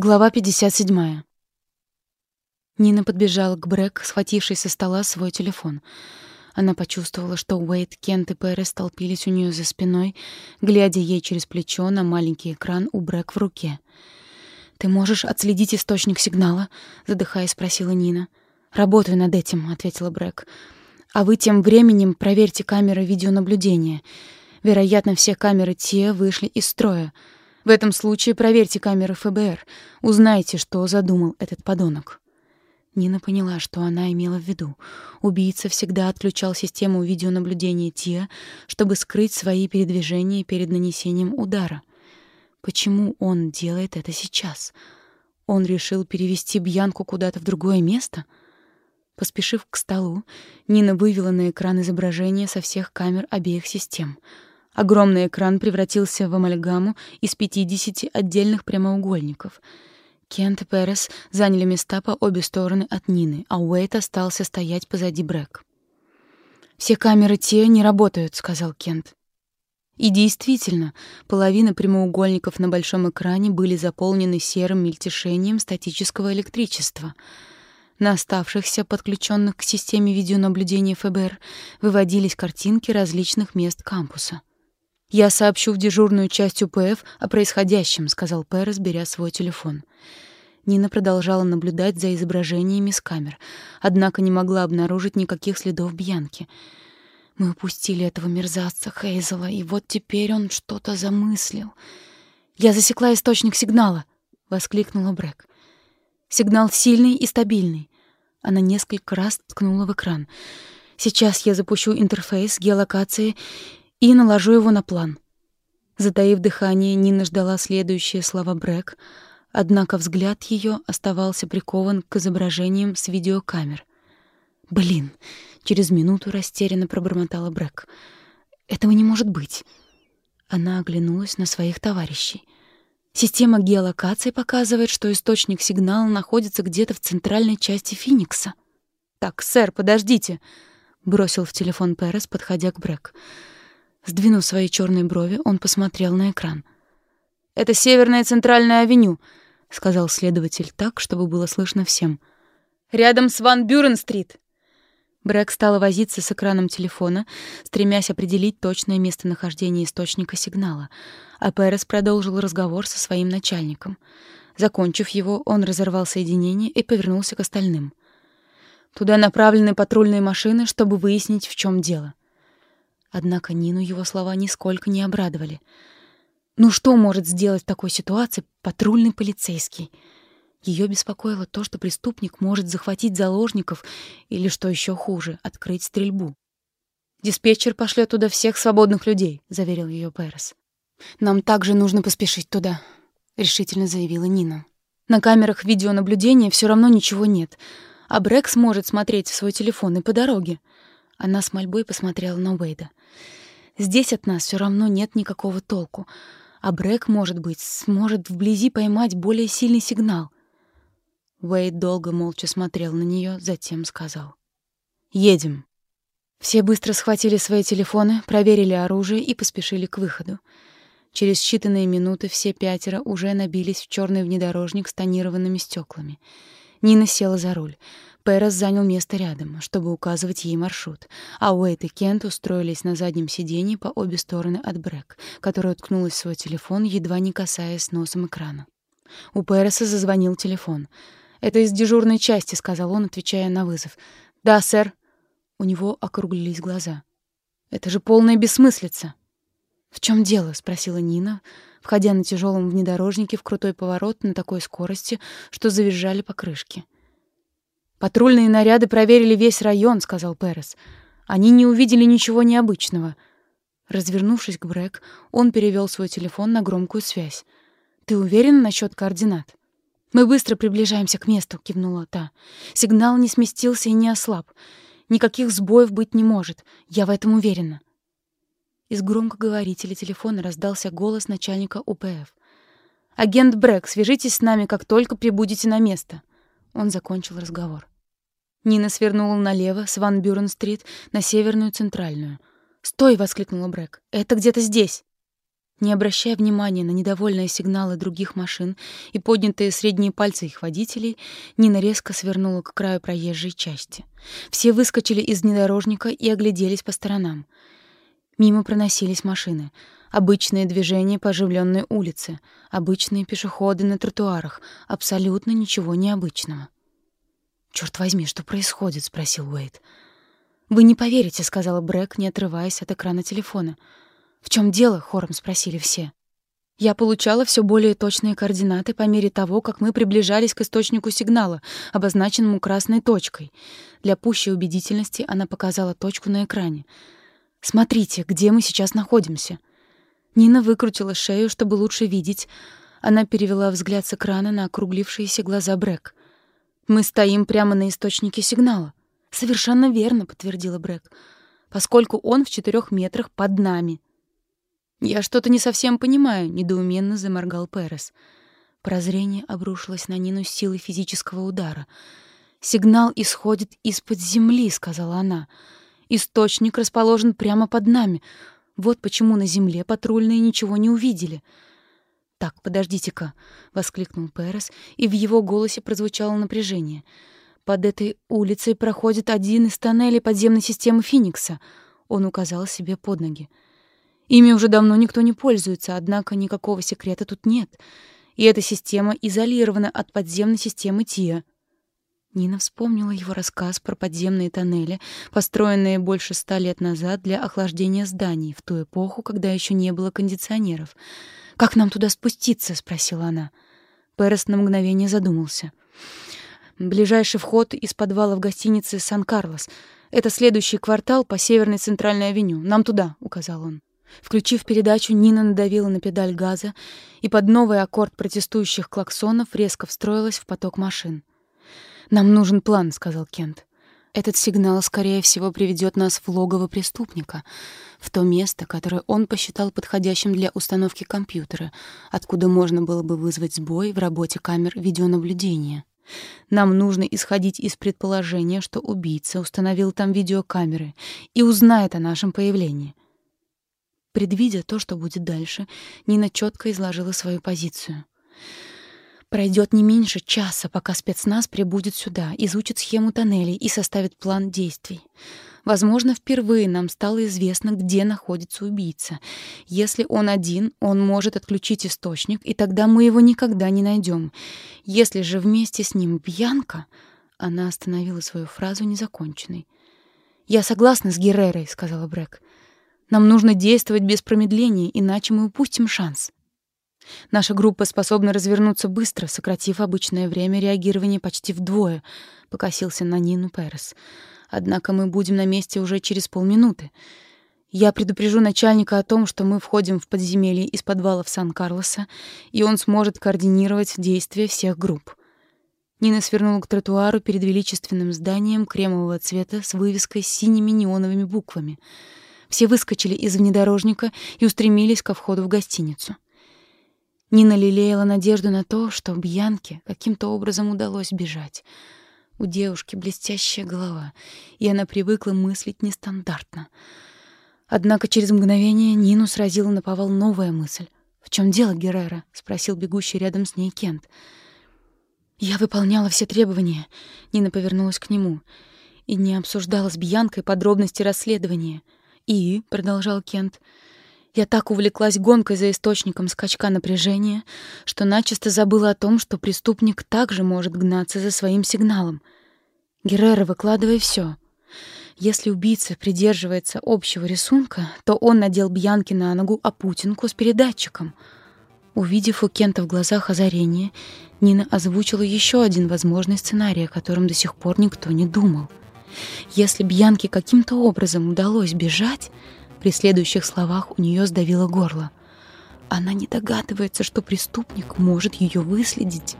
Глава 57. Нина подбежала к Брэк, схватившей со стола свой телефон. Она почувствовала, что Уэйт, Кент и Перес столпились у нее за спиной, глядя ей через плечо на маленький экран у Брэк в руке. «Ты можешь отследить источник сигнала?» — задыхаясь, спросила Нина. «Работаю над этим», — ответила Брэк. «А вы тем временем проверьте камеры видеонаблюдения. Вероятно, все камеры те вышли из строя». В этом случае проверьте камеры ФБР. Узнайте, что задумал этот подонок. Нина поняла, что она имела в виду. Убийца всегда отключал систему видеонаблюдения ТИА, чтобы скрыть свои передвижения перед нанесением удара. Почему он делает это сейчас? Он решил перевести Бьянку куда-то в другое место? Поспешив к столу, Нина вывела на экран изображение со всех камер обеих систем — Огромный экран превратился в амальгаму из 50 отдельных прямоугольников. Кент и Перес заняли места по обе стороны от Нины, а Уэйт остался стоять позади Брэк. «Все камеры те не работают», — сказал Кент. И действительно, половина прямоугольников на большом экране были заполнены серым мельтешением статического электричества. На оставшихся, подключенных к системе видеонаблюдения ФБР, выводились картинки различных мест кампуса. «Я сообщу в дежурную часть УПФ о происходящем», — сказал Перес, беря свой телефон. Нина продолжала наблюдать за изображениями с камер, однако не могла обнаружить никаких следов Бьянки. «Мы упустили этого мерзавца Хейзела, и вот теперь он что-то замыслил». «Я засекла источник сигнала!» — воскликнула Брэк. «Сигнал сильный и стабильный». Она несколько раз ткнула в экран. «Сейчас я запущу интерфейс геолокации и наложу его на план. Затаив дыхание, Нина ждала следующие слова Брэк, однако взгляд ее оставался прикован к изображениям с видеокамер. «Блин!» — через минуту растерянно пробормотала Брэк. «Этого не может быть!» Она оглянулась на своих товарищей. Система геолокации показывает, что источник сигнала находится где-то в центральной части Феникса. «Так, сэр, подождите!» — бросил в телефон Перес, подходя к Брэк. Сдвинув свои черные брови, он посмотрел на экран. «Это Северная Центральная авеню», — сказал следователь так, чтобы было слышно всем. «Рядом с Ван Бюрен-стрит». Брэк стала возиться с экраном телефона, стремясь определить точное местонахождение источника сигнала, а Перес продолжил разговор со своим начальником. Закончив его, он разорвал соединение и повернулся к остальным. Туда направлены патрульные машины, чтобы выяснить, в чем дело. Однако Нину его слова нисколько не обрадовали. Ну что может сделать в такой ситуации патрульный полицейский? Ее беспокоило то, что преступник может захватить заложников или, что еще хуже, открыть стрельбу. «Диспетчер пошлет туда всех свободных людей», — заверил ее Перес. «Нам также нужно поспешить туда», — решительно заявила Нина. «На камерах видеонаблюдения все равно ничего нет, а Брэк сможет смотреть в свой телефон и по дороге. Она с мольбой посмотрела на Уэйда. «Здесь от нас все равно нет никакого толку, а Брэк, может быть, сможет вблизи поймать более сильный сигнал». Уэйд долго молча смотрел на нее, затем сказал. «Едем». Все быстро схватили свои телефоны, проверили оружие и поспешили к выходу. Через считанные минуты все пятеро уже набились в черный внедорожник с тонированными стеклами. Нина села за руль. Перес занял место рядом, чтобы указывать ей маршрут, а Уэйт и Кент устроились на заднем сиденье по обе стороны от Брэк, которая уткнулась в свой телефон, едва не касаясь носом экрана. У Переса зазвонил телефон. «Это из дежурной части», — сказал он, отвечая на вызов. «Да, сэр». У него округлились глаза. «Это же полная бессмыслица». «В чем дело?» — спросила Нина, входя на тяжелом внедорожнике в крутой поворот на такой скорости, что завизжали покрышки. Патрульные наряды проверили весь район, сказал Перес. Они не увидели ничего необычного. Развернувшись к Брэк, он перевел свой телефон на громкую связь. Ты уверен насчет координат? Мы быстро приближаемся к месту, кивнула та. Сигнал не сместился и не ослаб. Никаких сбоев быть не может. Я в этом уверена. Из громкоговорителя телефона раздался голос начальника УПФ. «Агент Брэк, свяжитесь с нами, как только прибудете на место». Он закончил разговор. Нина свернула налево с Ван Бюрен-стрит на Северную Центральную. «Стой!» — воскликнула Брэк. «Это где-то здесь!» Не обращая внимания на недовольные сигналы других машин и поднятые средние пальцы их водителей, Нина резко свернула к краю проезжей части. Все выскочили из внедорожника и огляделись по сторонам. Мимо проносились машины. Обычные движения по оживленной улице, обычные пешеходы на тротуарах, абсолютно ничего необычного. «Чёрт возьми, что происходит?» — спросил Уэйд. «Вы не поверите», — сказала Брэк, не отрываясь от экрана телефона. «В чем дело?» — хором спросили все. Я получала все более точные координаты по мере того, как мы приближались к источнику сигнала, обозначенному красной точкой. Для пущей убедительности она показала точку на экране. «Смотрите, где мы сейчас находимся». Нина выкрутила шею, чтобы лучше видеть. Она перевела взгляд с экрана на округлившиеся глаза Брэк. «Мы стоим прямо на источнике сигнала». «Совершенно верно», — подтвердила Брэк, «поскольку он в четырех метрах под нами». «Я что-то не совсем понимаю», — недоуменно заморгал Перес. Прозрение обрушилось на Нину силой физического удара. «Сигнал исходит из-под земли», — сказала она. «Источник расположен прямо под нами. Вот почему на земле патрульные ничего не увидели». «Так, подождите-ка», — воскликнул Перес, и в его голосе прозвучало напряжение. «Под этой улицей проходит один из тоннелей подземной системы Феникса», — он указал себе под ноги. Ими уже давно никто не пользуется, однако никакого секрета тут нет. И эта система изолирована от подземной системы ТИА. Нина вспомнила его рассказ про подземные тоннели, построенные больше ста лет назад для охлаждения зданий, в ту эпоху, когда еще не было кондиционеров. «Как нам туда спуститься?» — спросила она. Перес на мгновение задумался. «Ближайший вход из подвала в гостинице «Сан-Карлос». Это следующий квартал по Северной Центральной авеню. Нам туда», — указал он. Включив передачу, Нина надавила на педаль газа, и под новый аккорд протестующих клаксонов резко встроилась в поток машин. «Нам нужен план», — сказал Кент. «Этот сигнал, скорее всего, приведет нас в логово преступника, в то место, которое он посчитал подходящим для установки компьютера, откуда можно было бы вызвать сбой в работе камер видеонаблюдения. Нам нужно исходить из предположения, что убийца установил там видеокамеры и узнает о нашем появлении». Предвидя то, что будет дальше, Нина четко изложила свою позицию. Пройдет не меньше часа, пока спецназ прибудет сюда, изучит схему тоннелей и составит план действий. Возможно, впервые нам стало известно, где находится убийца. Если он один, он может отключить источник, и тогда мы его никогда не найдем. Если же вместе с ним Бьянка... Она остановила свою фразу незаконченной. «Я согласна с Геррерой», — сказала Брэк. Нам нужно действовать без промедления, иначе мы упустим шанс. Наша группа способна развернуться быстро, сократив обычное время реагирования почти вдвое, покосился на Нину Перес. Однако мы будем на месте уже через полминуты. Я предупрежу начальника о том, что мы входим в подземелье из подвалов Сан-Карлоса, и он сможет координировать действия всех групп. Нина свернула к тротуару перед величественным зданием кремового цвета с вывеской с синими неоновыми буквами — все выскочили из внедорожника и устремились ко входу в гостиницу. Нина лелеяла надежду на то, что Бьянке каким-то образом удалось бежать. У девушки блестящая голова, и она привыкла мыслить нестандартно. Однако через мгновение Нину сразила наповал новая мысль. «В чем дело, Геррера?» — спросил бегущий рядом с ней Кент. «Я выполняла все требования», — Нина повернулась к нему, «и не обсуждала с Бьянкой подробности расследования». «И», — продолжал Кент, — «я так увлеклась гонкой за источником скачка напряжения, что начисто забыла о том, что преступник также может гнаться за своим сигналом. Геррера, выкладывай все. Если убийца придерживается общего рисунка, то он надел Бьянки на ногу опутинку с передатчиком». Увидев у Кента в глазах озарение, Нина озвучила еще один возможный сценарий, о котором до сих пор никто не думал — если Бьянке каким-то образом удалось бежать, при следующих словах у нее сдавило горло. Она не догадывается, что преступник может ее выследить.